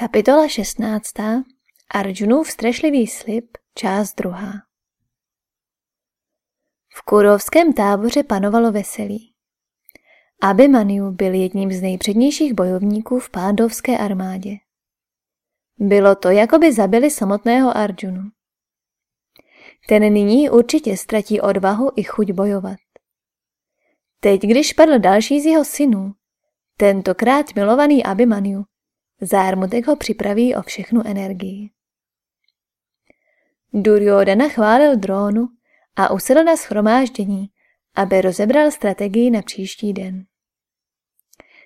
Kapitola 16. Arjunův strašlivý slib, část druhá. V kurovském táboře panovalo veselí. Abhimanyu byl jedním z nejpřednějších bojovníků v pádovské armádě. Bylo to, jako by zabili samotného Arjunu. Ten nyní určitě ztratí odvahu i chuť bojovat. Teď, když padl další z jeho synů, tentokrát milovaný Abhimanyu, Zármutek ho připraví o všechnu energii. Duryodhana chválil drónu a usedl na schromáždění, aby rozebral strategii na příští den.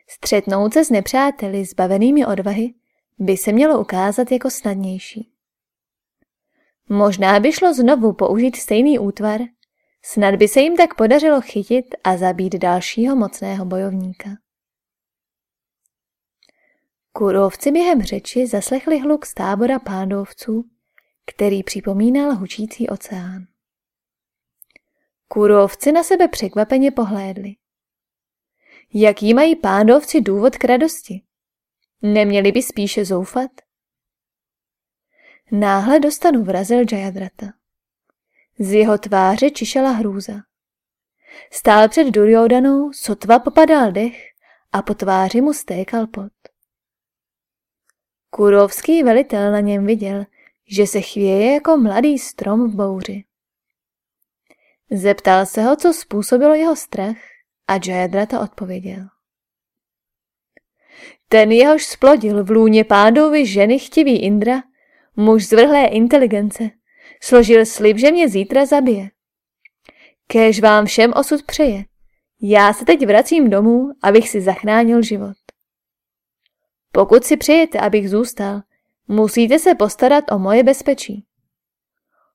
Střetnout se s nepřáteli zbavenými odvahy by se mělo ukázat jako snadnější. Možná by šlo znovu použít stejný útvar, snad by se jim tak podařilo chytit a zabít dalšího mocného bojovníka. Kurovci během řeči zaslechli hluk z tábora pándovců, který připomínal hučící oceán. Kurovci na sebe překvapeně pohlédli. Jaký mají pándovci důvod k radosti? Neměli by spíše zoufat? Náhle dostanu vrazil Jayadrata. Z jeho tváře čišela hrůza. Stál před Duryodanou, sotva popadal dech a po tváři mu stékal pot. Kurovský velitel na něm viděl, že se chvěje jako mladý strom v bouři. Zeptal se ho, co způsobilo jeho strach a Jayadrata odpověděl. Ten jehož splodil v lůně pádovi ženy chtivý Indra, muž zvrhlé inteligence, složil slib, že mě zítra zabije. Kéž vám všem osud přeje. Já se teď vracím domů, abych si zachránil život. Pokud si přejete, abych zůstal, musíte se postarat o moje bezpečí.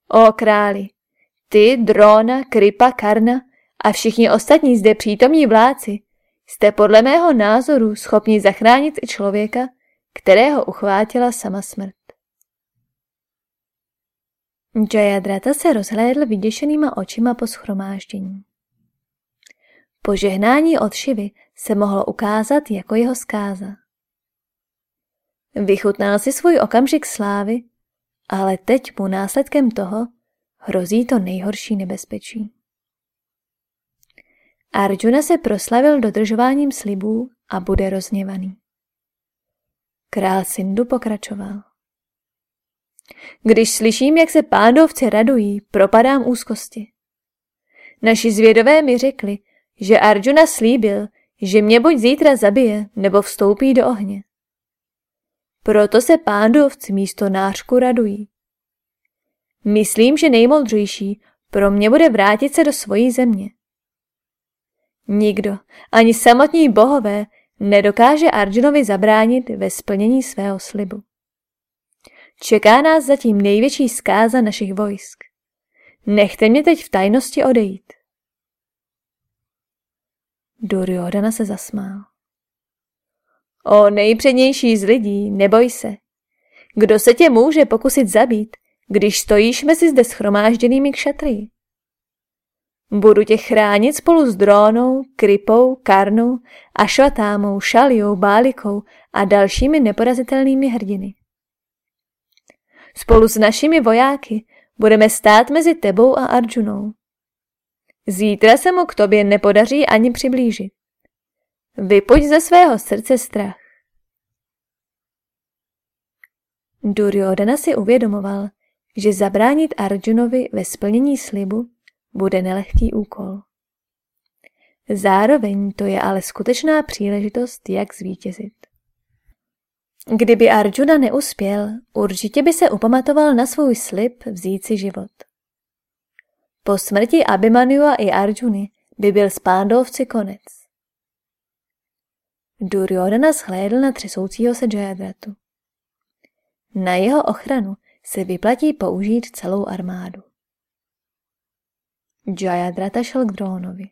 O králi, ty, Drona, Kripa, Karna a všichni ostatní zde přítomní vláci jste podle mého názoru schopni zachránit i člověka, kterého uchvátila sama smrt. Jayadrata se rozhlédl vyděšenýma očima po schromáždění. Požehnání od Šivy se mohlo ukázat jako jeho zkáza. Vychutnal si svůj okamžik slávy, ale teď mu následkem toho hrozí to nejhorší nebezpečí. Arjuna se proslavil dodržováním slibů a bude rozněvaný. Král Sindu pokračoval. Když slyším, jak se pándovci radují, propadám úzkosti. Naši zvědové mi řekli, že Arjuna slíbil, že mě buď zítra zabije, nebo vstoupí do ohně. Proto se pándovci místo nářku radují. Myslím, že nejmoudřejší pro mě bude vrátit se do svojí země. Nikdo, ani samotní bohové, nedokáže Arjunovi zabránit ve splnění svého slibu. Čeká nás zatím největší zkáza našich vojsk. Nechte mě teď v tajnosti odejít. Duryodhana se zasmál. O nejpřednější z lidí, neboj se. Kdo se tě může pokusit zabít, když stojíš mezi zde schromážděnými kšatry? Budu tě chránit spolu s drónou, krypou, karnou, ašvatámou, šaliou, bálikou a dalšími neporazitelnými hrdiny. Spolu s našimi vojáky budeme stát mezi tebou a Arjunou. Zítra se mu k tobě nepodaří ani přiblížit. Vypoď ze svého srdce strach. Duryodhana si uvědomoval, že zabránit Arjunovi ve splnění slibu bude nelehký úkol. Zároveň to je ale skutečná příležitost, jak zvítězit. Kdyby Arjuna neuspěl, určitě by se upamatoval na svůj slib vzít si život. Po smrti Abhimanyua i Arjuny by byl s pándovci konec. Duryodhana shlédl na třesoucího se Jayadratu. Na jeho ochranu se vyplatí použít celou armádu. Jayadrata šel k drónovi.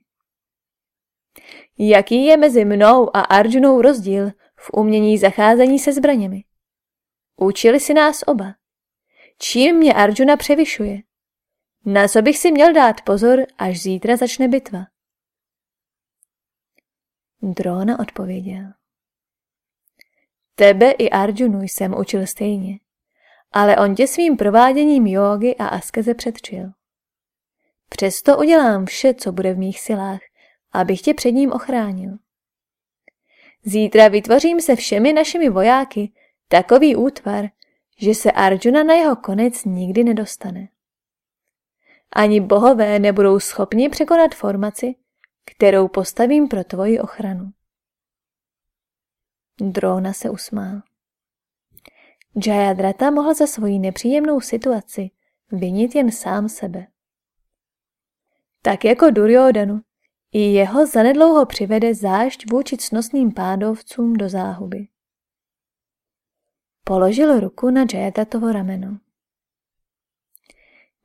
Jaký je mezi mnou a Arjunou rozdíl v umění zacházení se zbraněmi? Učili si nás oba. Čím mě Arjuna převyšuje? Na co bych si měl dát pozor, až zítra začne bitva? Drona odpověděl. Tebe i Arjunu jsem učil stejně, ale on tě svým prováděním jógy a askeze předčil. Přesto udělám vše, co bude v mých silách, abych tě před ním ochránil. Zítra vytvořím se všemi našimi vojáky takový útvar, že se Arjuna na jeho konec nikdy nedostane. Ani bohové nebudou schopni překonat formaci, kterou postavím pro tvoji ochranu. Drona se usmál. Jayadrata mohl za svoji nepříjemnou situaci vinit jen sám sebe. Tak jako Duryodanu, i jeho zanedlouho přivede zášť vůči cnostným pádovcům do záhuby. Položil ruku na Jayadatovo rameno.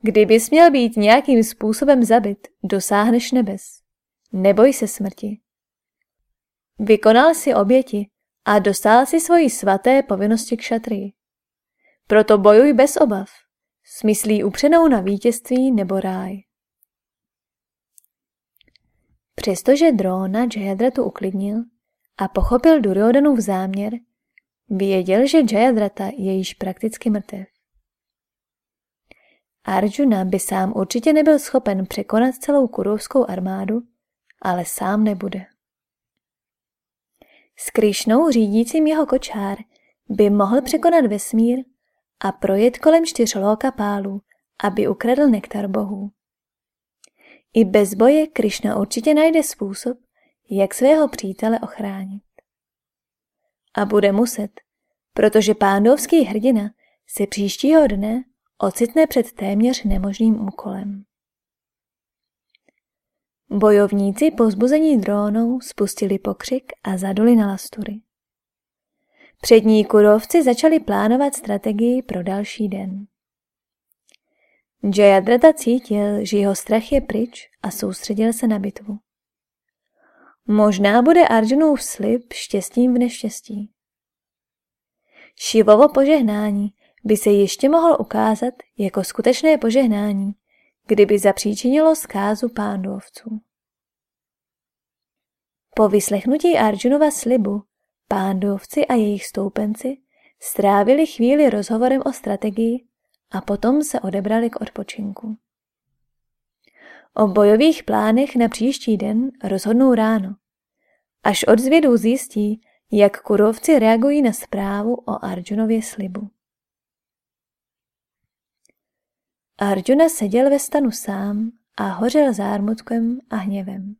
Kdybys měl být nějakým způsobem zabit, dosáhneš nebes. Neboj se smrti. Vykonal si oběti a dostal si svoji svaté povinnosti k šatrii. Proto bojuj bez obav, smyslí upřenou na vítězství nebo ráj. Přestože Drona Jayadratu uklidnil a pochopil Duryodanův záměr, věděl, že Jayadrata je již prakticky mrtev. Arjuna by sám určitě nebyl schopen překonat celou kurovskou armádu, ale sám nebude. S Krišnou řídícím jeho kočár by mohl překonat vesmír a projet kolem čtyř loka pálů, aby ukradl nektar bohů. I bez boje Krišna určitě najde způsob, jak svého přítele ochránit. A bude muset, protože pándovský hrdina se příštího dne ocitne před téměř nemožným úkolem. Bojovníci pozbuzení drónou spustili pokřik a zaduli na lastury. Přední kurovci začali plánovat strategii pro další den. Jayadrata cítil, že jeho strach je pryč a soustředil se na bitvu. Možná bude Arjunův slib štěstím v neštěstí. Šivovo požehnání by se ještě mohlo ukázat jako skutečné požehnání, kdyby zapříčinilo zkázu pándovců. Po vyslechnutí Arjunova slibu pándovci a jejich stoupenci strávili chvíli rozhovorem o strategii a potom se odebrali k odpočinku. O bojových plánech na příští den rozhodnou ráno. Až od zvědů zjistí, jak kurovci reagují na zprávu o Arjunově slibu. Arjuna seděl ve stanu sám a hořel zármutkem a hněvem.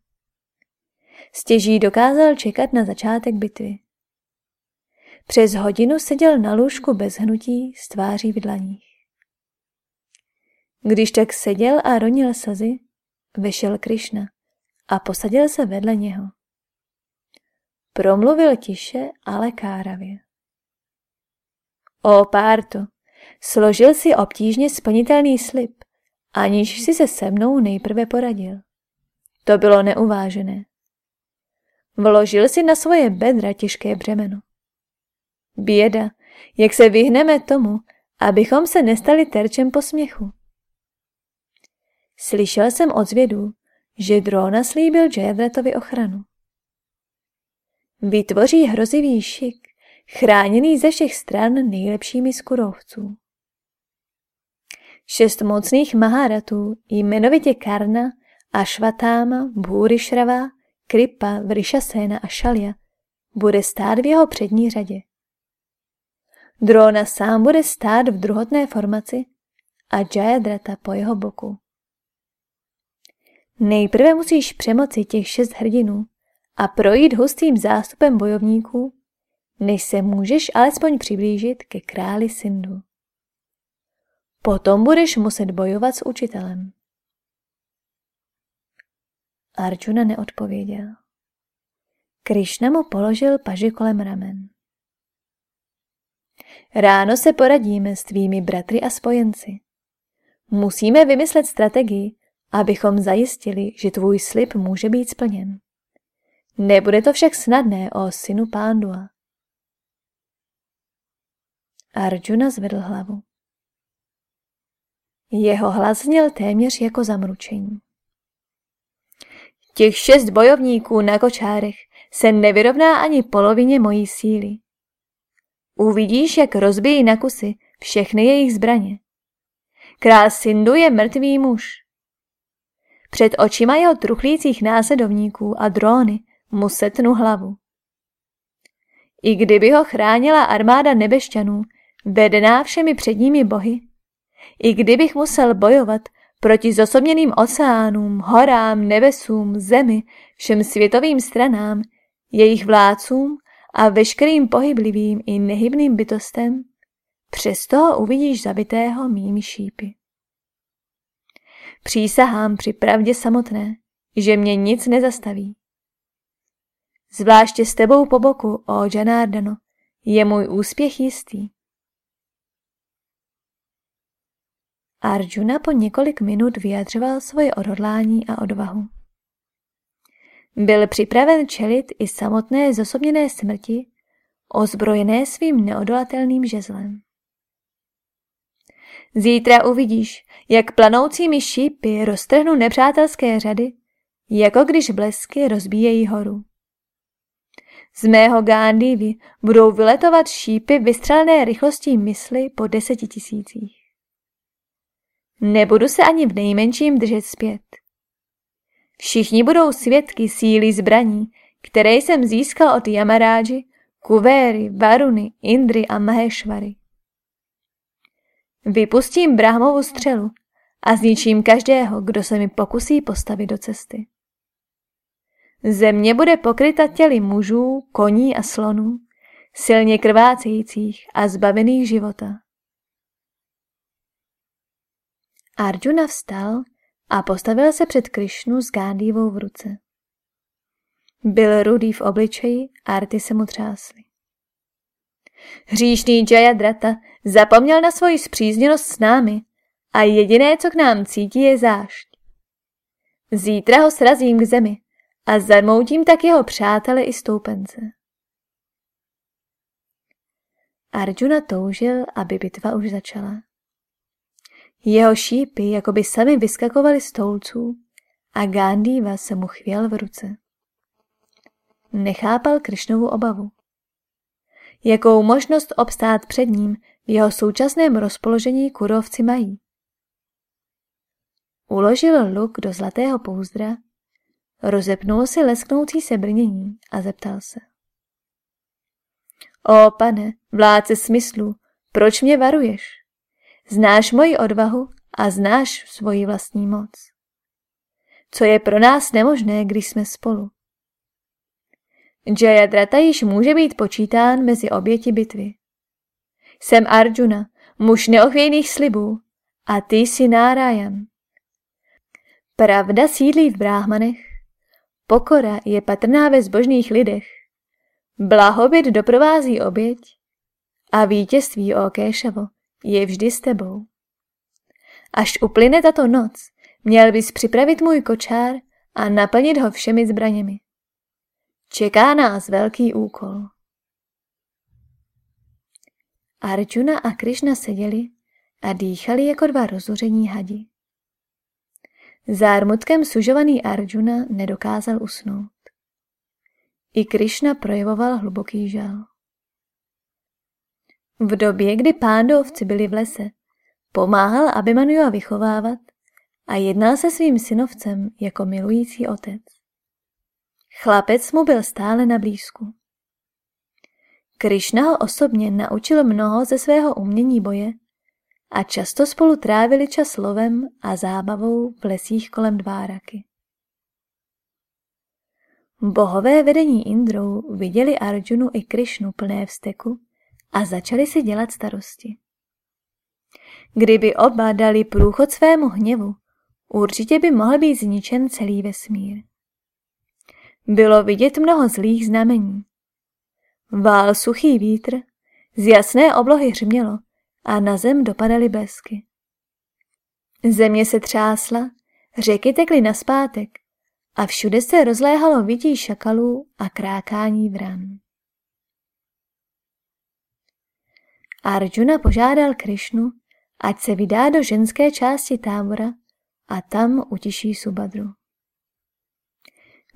Stěží dokázal čekat na začátek bitvy. Přes hodinu seděl na lůžku bez hnutí s tváří v dlaních. Když tak seděl a ronil slzy, vešel Krišna a posadil se vedle něho. Promluvil tiše, ale káravě. O Párto, složil si obtížně splnitelný slib, aniž si se se mnou nejprve poradil. To bylo neuvážené. Vložil si na svoje bedra těžké břemeno. Běda, jak se vyhneme tomu, abychom se nestali terčem posměchu. Slyšel jsem od zvědů, že Drona slíbil Jayadratovi ochranu. Vytvoří hrozivý šik, chráněný ze všech stran nejlepšími skurovců. Šest mocných maharatů, jmenovitě Karna, Ashvatáma, Bhurišrava, Kripa, Vrishasena a Šalja, bude stát v jeho přední řadě. Drona sám bude stát v druhotné formaci a Jayadrata po jeho boku. Nejprve musíš přemoci těch šest hrdinů a projít hustým zástupem bojovníků, než se můžeš alespoň přiblížit ke králi Sindu. Potom budeš muset bojovat s učitelem. Arjuna neodpověděl. Krišna mu položil paži kolem ramen. Ráno se poradíme s tvými bratry a spojenci. Musíme vymyslet strategii, abychom zajistili, že tvůj slib může být splněn. Nebude to však snadné, o synu Pándua. Arjuna zvedl hlavu. Jeho hlas zněl téměř jako zamručení. Těch šest bojovníků na kočárech se nevyrovná ani polovině mojí síly. Uvidíš, jak rozbijí na kusy všechny jejich zbraně. Král Sindu je mrtvý muž. Před očima jeho truchlících následovníků a dróny mu setnu hlavu. I kdyby ho chránila armáda nebešťanů, vedená všemi předními bohy, i kdybych musel bojovat proti zosobněným oceánům, horám, nebesům, zemi, všem světovým stranám, jejich vládcům a veškerým pohyblivým i nehybným bytostem, přesto uvidíš zabitého mými šípy. Přísahám při pravdě samotné, že mě nic nezastaví. Zvláště s tebou po boku, o Janardano, je můj úspěch jistý. Arjuna po několik minut vyjadřoval svoje odhodlání a odvahu. Byl připraven čelit i samotné zosobněné smrti, ozbrojené svým neodolatelným žezlem. Zítra uvidíš, jak planoucími šípy roztrhnu nepřátelské řady, jako když blesky rozbíjejí horu. Z mého Gándívy budou vyletovat šípy vystřelené rychlostí mysli po deseti tisících. Nebudu se ani v nejmenším držet zpět. Všichni budou svědky síly zbraní, které jsem získal od Yamaráži, Kuvéry, Varuny, Indry a Maheshvary. Vypustím Brahmovu střelu a zničím každého, kdo se mi pokusí postavit do cesty. Země bude pokryta těly mužů, koní a slonů, silně krvácejících a zbavených života. Arjuna vstal a postavil se před Krišnu s Gándívou v ruce. Byl rudý v obličeji a arty se mu třásly. Hříšný Jayadrata zapomněl na svoji zpřízněnost s námi a jediné, co k nám cítí, je zášť. Zítra ho srazím k zemi a zarmoutím tak jeho přátele i stoupence. Arjuna toužil, aby bitva už začala. Jeho šípy jako by sami vyskakovaly z toulců a Gandhiva se mu chvěl v ruce. Nechápal Krišnovu obavu. Jakou možnost obstát před ním v jeho současném rozpoložení kurovci mají? Uložil luk do zlatého pouzdra, rozepnul si lesknoucí se brnění a zeptal se. O pane, vládce smyslu, proč mě varuješ? Znáš moji odvahu a znáš svoji vlastní moc. Co je pro nás nemožné, když jsme spolu. Jayadrata již může být počítán mezi oběti bitvy. Jsem Arjuna, muž neochvějných slibů, a ty jsi Nárajan. Pravda sídlí v bráhmanech, pokora je patrná ve zbožných lidech, blahobyt doprovází oběť a vítězství o Kéšavo je vždy s tebou. Až uplyne tato noc, měl bys připravit můj kočár a naplnit ho všemi zbraněmi. Čeká nás velký úkol. Arjuna a Krišna seděli a dýchali jako dva rozuření hadi. Zármutkem sužovaný Arjuna nedokázal usnout. I Krišna projevoval hluboký žal. V době, kdy pándovci byli v lese, pomáhal Abhimanua vychovávat a jednal se svým synovcem jako milující otec. Chlapec mu byl stále na blízku. Krišna ho osobně naučil mnoho ze svého umění boje a často spolu trávili čas lovem a zábavou v lesích kolem Dváraky. Bohové vedení Indrou viděli Arjunu i Krišnu plné vzteku a začali si dělat starosti. Kdyby oba dali průchod svému hněvu, určitě by mohl být zničen celý vesmír. Bylo vidět mnoho zlých znamení. Vál suchý vítr, z jasné oblohy hřmělo a na zem dopadaly blesky. Země se třásla, řeky tekly naspátek a všude se rozléhalo vidí šakalů a krákání vran. Arjuna požádal Krišnu, ať se vydá do ženské části tábora a tam utiší Subadru.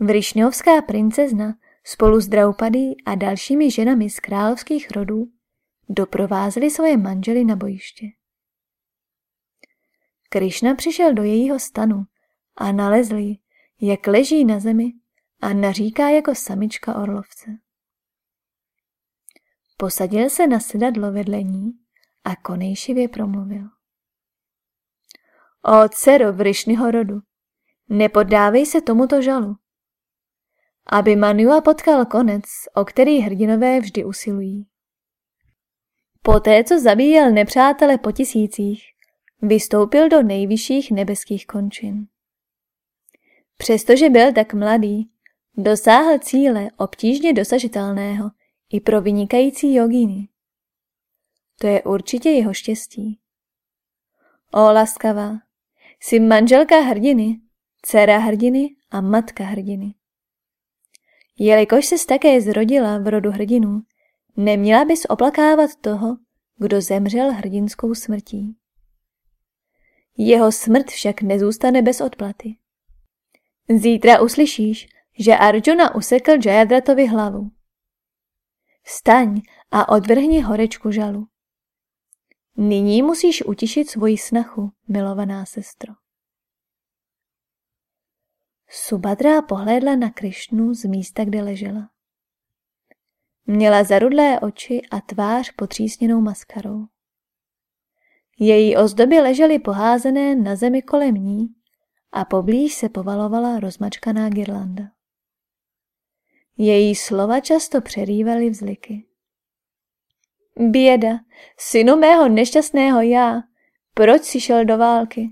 Vrišňovská princezna spolu s Draupadý a dalšími ženami z královských rodů doprovázeli svoje manžely na bojiště. Krišna přišel do jejího stanu a nalezl ji, jak leží na zemi a naříká jako samička orlovce. Posadil se na sedadlo vedle ní a konejšivě promluvil. O dcero Vrišnyho rodu, nepodávej se tomuto žalu. Aby Manua potkal konec, o který hrdinové vždy usilují. Poté, co zabíjel nepřátele po tisících, vystoupil do nejvyšších nebeských končin. Přestože byl tak mladý, dosáhl cíle obtížně dosažitelného i pro vynikající jogíny. To je určitě jeho štěstí. O laskavá, jsi manželka hrdiny, dcera hrdiny a matka hrdiny. Jelikož ses také zrodila v rodu hrdinů, neměla bys oplakávat toho, kdo zemřel hrdinskou smrtí. Jeho smrt však nezůstane bez odplaty. Zítra uslyšíš, že Arjuna usekl Jayadratovi hlavu. Vstaň a odvrhni horečku žalu. Nyní musíš utišit svoji snachu, milovaná sestro. Subhadra pohlédla na Krišnu z místa, kde ležela. Měla zarudlé oči a tvář potřísněnou maskarou. Její ozdoby ležely poházené na zemi kolem ní a poblíž se povalovala rozmačkaná girlanda. Její slova často přerývaly vzliky. Běda, synu mého nešťastného já, proč jsi šel do války?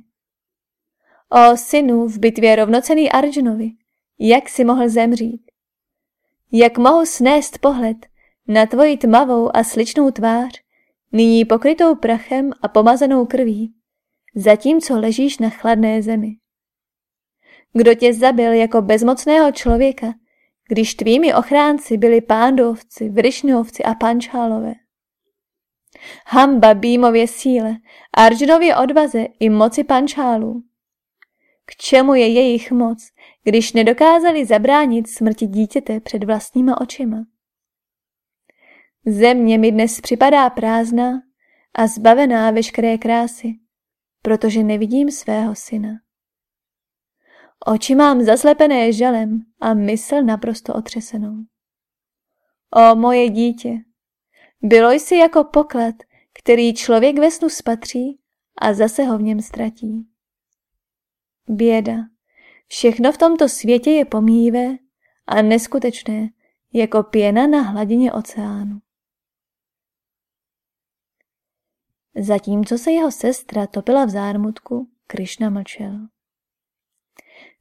O synu v bitvě rovnocený Arjunovi, jak si mohl zemřít? Jak mohu snést pohled na tvoji tmavou a sličnou tvář, nyní pokrytou prachem a pomazanou krví, zatímco ležíš na chladné zemi? Kdo tě zabil jako bezmocného člověka, když tvými ochránci byli pándovci, vrišňovci a pančálové? Hamba Bímově síle, Arjunově odvaze i moci pančálů. K čemu je jejich moc, když nedokázali zabránit smrti dítěte před vlastníma očima? Země mi dnes připadá prázdná a zbavená veškeré krásy, protože nevidím svého syna. Oči mám zaslepené žalem a mysl naprosto otřesenou. O moje dítě, bylo jsi jako poklad, který člověk ve snu spatří a zase ho v něm ztratí. Běda. Všechno v tomto světě je pomíjivé a neskutečné, jako pěna na hladině oceánu. Zatímco se jeho sestra topila v zármutku, Krišna mlčel.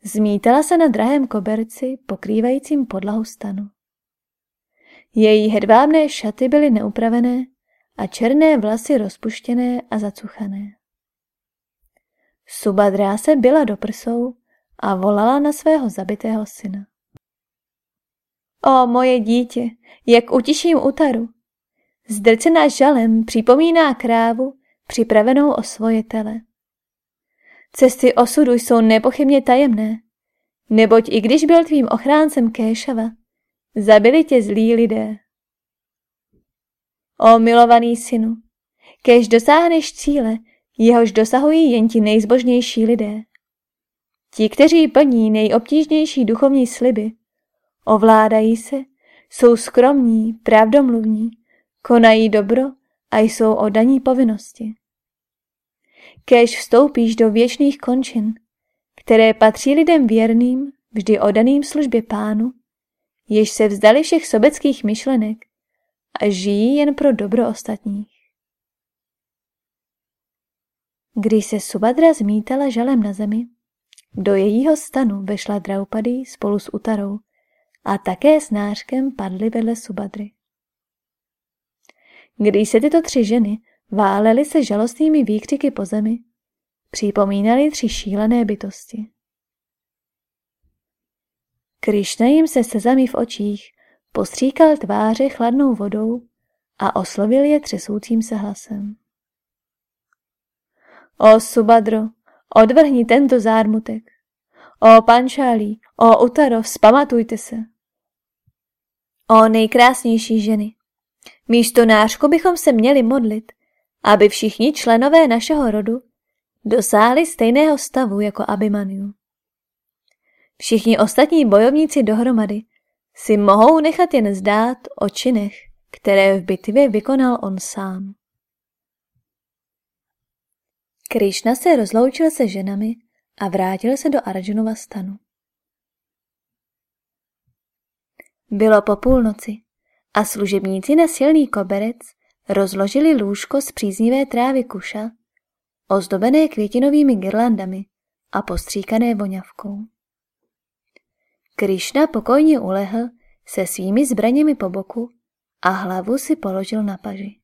Zmítala se na drahém koberci, pokrývajícím podlahu stanu. Její hedvábné šaty byly neupravené a černé vlasy rozpuštěné a zacuchané. Subadrá se byla do prsou a volala na svého zabitého syna. O moje dítě, jak utiším utaru. Zdrcená žalem připomíná krávu, připravenou o svoje tele. Cesty osudu jsou nepochybně tajemné, neboť i když byl tvým ochráncem Kéšava, zabili tě zlí lidé. O milovaný synu, kež dosáhneš cíle, jehož dosahují jen ti nejzbožnější lidé. Ti, kteří plní nejobtížnější duchovní sliby, ovládají se, jsou skromní, pravdomluvní, konají dobro a jsou odaní povinnosti. Kéž vstoupíš do věčných končin, které patří lidem věrným, vždy odaným službě pánu, jež se vzdali všech sobeckých myšlenek a žijí jen pro dobro ostatních. Když se Subadra zmítala žalem na zemi, do jejího stanu vešla Draupadi spolu s Utarou a také s nářkem padly vedle Subadry. Když se tyto tři ženy válely se žalostnými výkřiky po zemi, připomínali tři šílené bytosti. Krišna jim se sezami v očích postříkal tváře chladnou vodou a oslovil je třesoucím se hlasem. O Subadro, odvrhni tento zármutek. O Pančálí, o Utaro, vzpamatujte se. O nejkrásnější ženy, Místo nářku bychom se měli modlit, aby všichni členové našeho rodu dosáhli stejného stavu jako Abimaniu. Všichni ostatní bojovníci dohromady si mohou nechat jen zdát o činech, které v bitvě vykonal on sám. Krišna se rozloučil se ženami a vrátil se do Arjunova stanu. Bylo po půlnoci a služebníci na silný koberec rozložili lůžko z příznivé trávy kuša, ozdobené květinovými girlandami a postříkané voňavkou. Krišna pokojně ulehl se svými zbraněmi po boku a hlavu si položil na paži.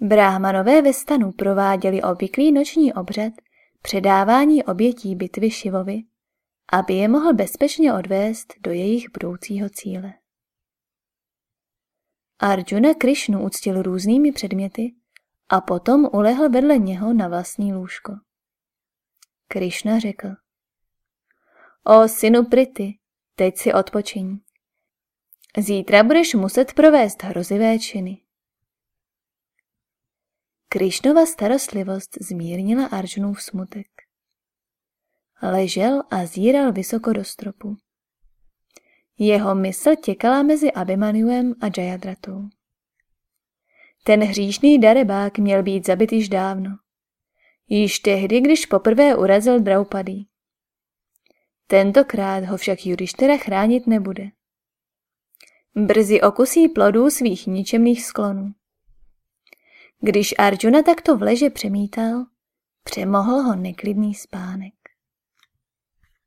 Bráhmanové ve stanu prováděli obvyklý noční obřad předávání obětí bitvy Šivovi, aby je mohl bezpečně odvést do jejich budoucího cíle. Arjuna Krišnu uctil různými předměty a potom ulehl vedle něho na vlastní lůžko. Krišna řekl. O synu Prity, teď si odpočiň. Zítra budeš muset provést hrozivé činy. Krišnova starostlivost zmírnila Arjunův smutek. Ležel a zíral vysoko do stropu. Jeho mysl těkala mezi Abimaniuem a Jayadratou. Ten hříšný darebák měl být zabit již dávno. Již tehdy, když poprvé urazil Draupadi. Tentokrát ho však Judištera chránit nebude. Brzy okusí plodů svých ničemných sklonů. Když Arjuna takto v leže přemítal, přemohl ho neklidný spánek.